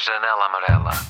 janela amarela.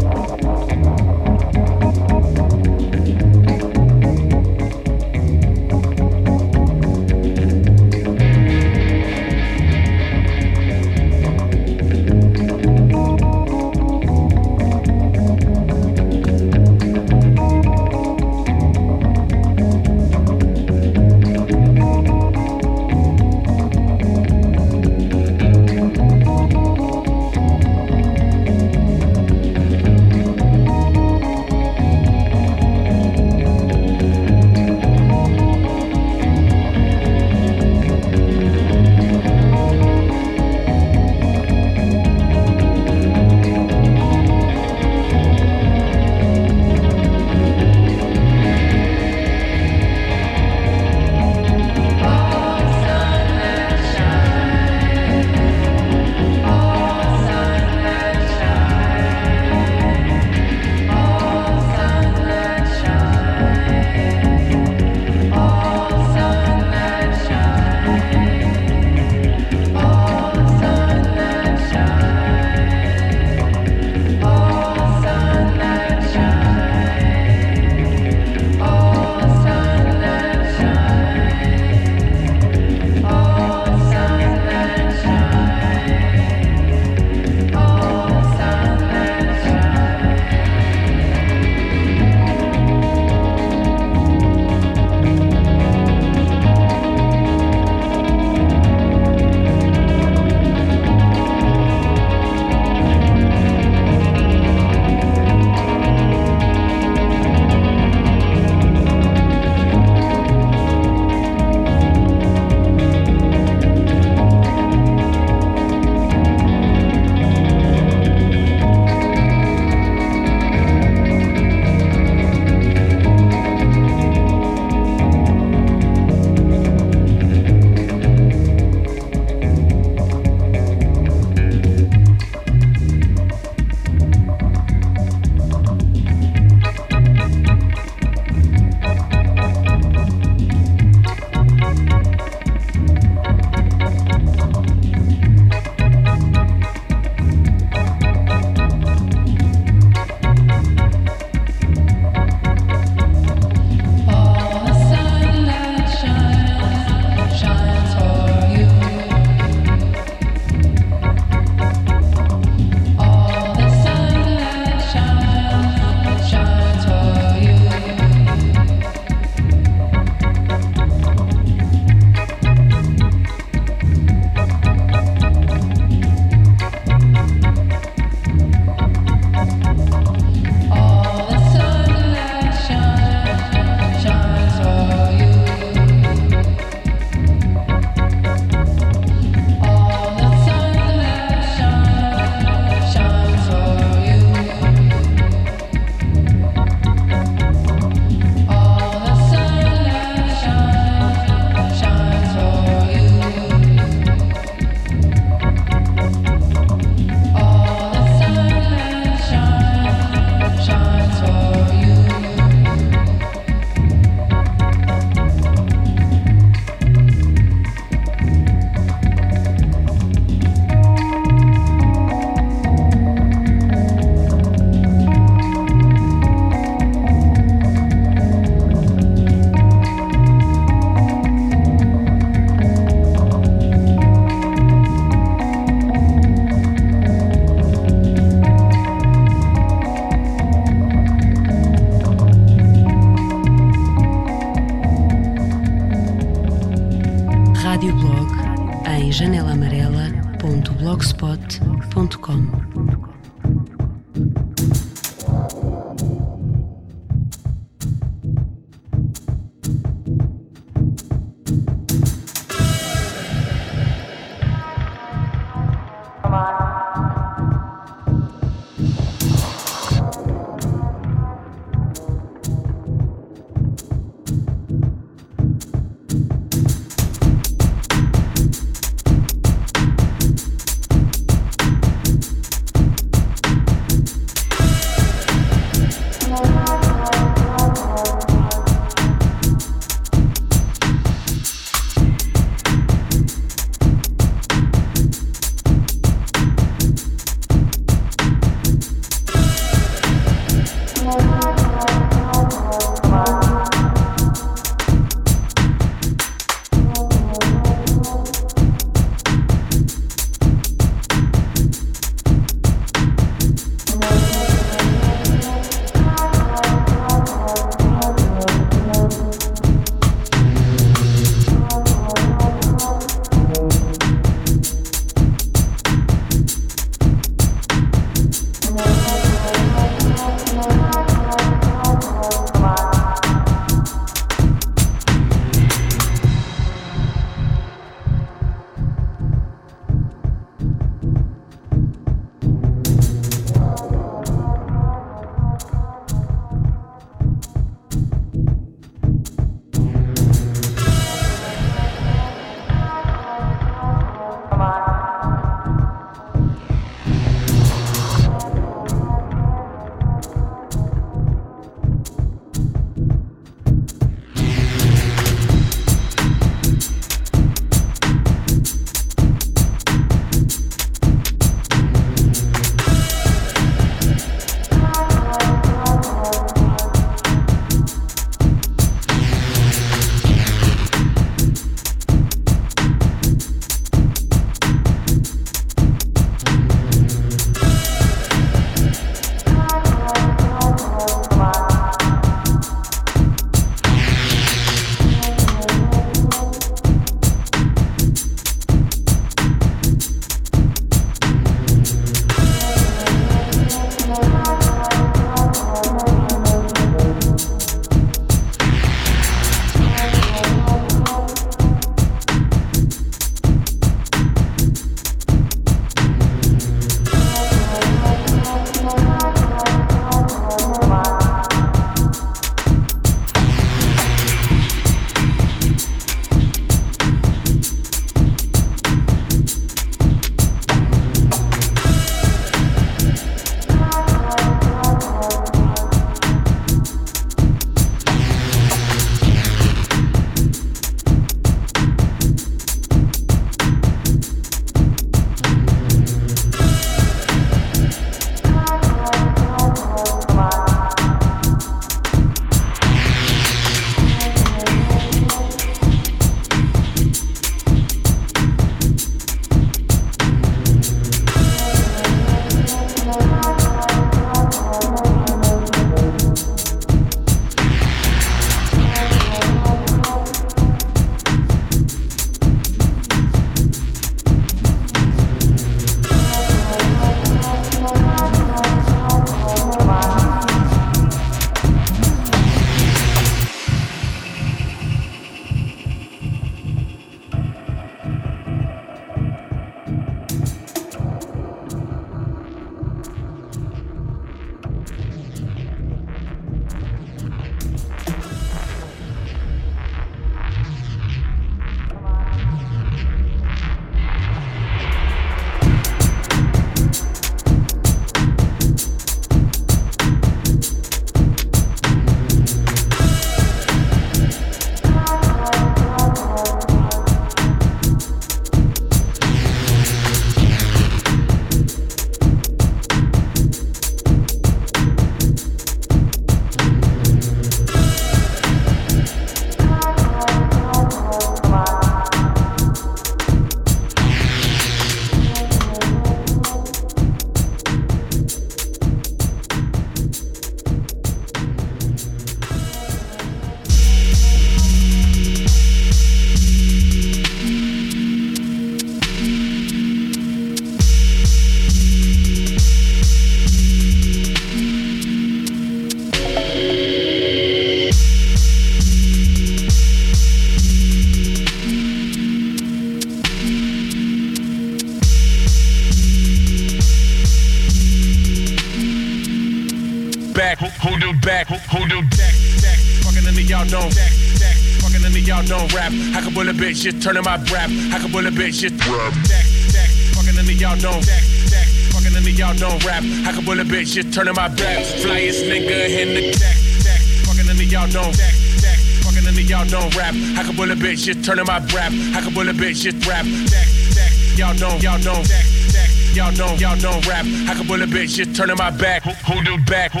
bitch, just turning my rap. I can pull a bitch, just rap. Stack, stack, fucking in the y'all don't. Stack, stack, fucking in the y'all don't rap. I can pull a bitch, just turning my back. Flyest nigga in the stack, stack, fucking in the y'all don't. Stack, stack, fucking in the y'all don't rap. I can pull a bitch, just turning my rap. I can pull a bitch, just rap. Stack, stack, y'all don't, y'all don't. Stack, stack, y'all don't, y'all don't rap. I can pull a bitch, just turning my back. Who, who do back? Who,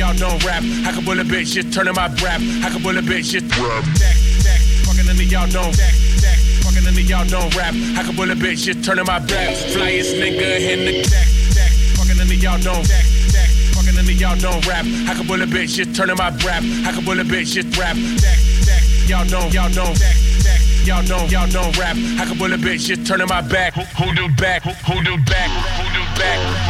y'all don't rap. I can bullet bitch, just turning my rap. I can bullet bitch, just rap. Deck, deck, fucking none of y'all know. Stack, Deck, fucking none of y'all don't rap. I can bullet bitch, just turning my rap. Flyest nigga in the deck. Deck, fucking none of y'all know. Stack, Deck, fucking none of y'all don't rap. I can bullet bitch, just turning my rap. I can bullet bitch, just rap. Deck, deck, y'all don't. y'all don't. Deck, deck, y'all don't. y'all don't rap. I can bullet bitch, just turning my back. Who, do back? Who, who do back? Who do back?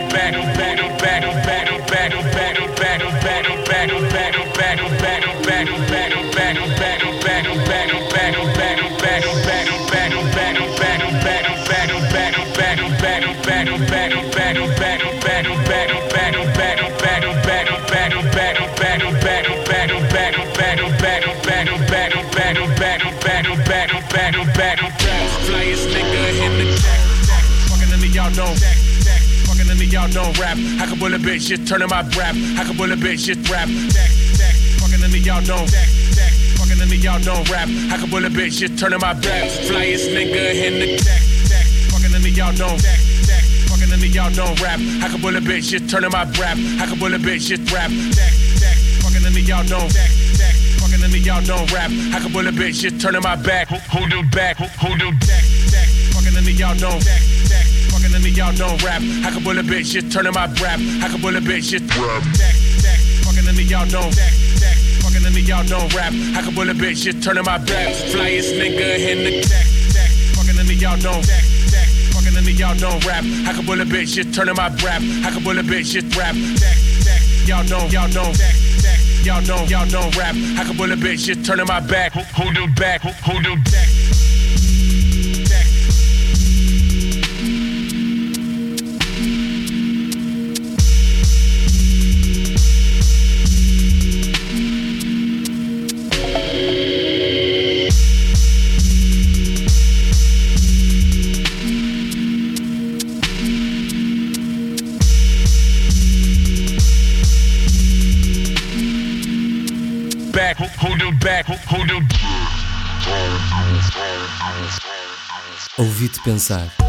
I can pull a bitch, just turning my rap. I can pull a bitch, just rap. Fucking into y'all don't. Fucking into y'all don't rap. I can pull a bitch, just turning my back. Flyest nigga in the deck. Fucking into y'all don't. Fucking into y'all don't rap. I can pull a bitch, just turning my rap. I can pull a bitch, just rap. Fucking into y'all don't. Fucking into y'all don't rap. I can pull a bitch, just turning my back. Who do back? Who do deck? Fucking into y'all don't. Fucking into y'all don't rap. I can pull a bitch, just turning my rap. I can pull a bitch, just rap. Deck, deck, Fucking into y'all don't. Deck, deck, Fucking into y'all don't rap. I can pull a bitch, just turning my back. Flyest nigga in the deck. deck, Fucking into y'all don't. Deck, deck, Fucking into y'all don't rap. I can pull a bitch, just turning my rap. I can pull a bitch, just rap. Deck, deck, Y'all don't, y'all don't. Deck, deck, Y'all don't, y'all don't rap. I can pull a bitch, just turning my back. Who do back? Who do deck? Ouvi-te pensar.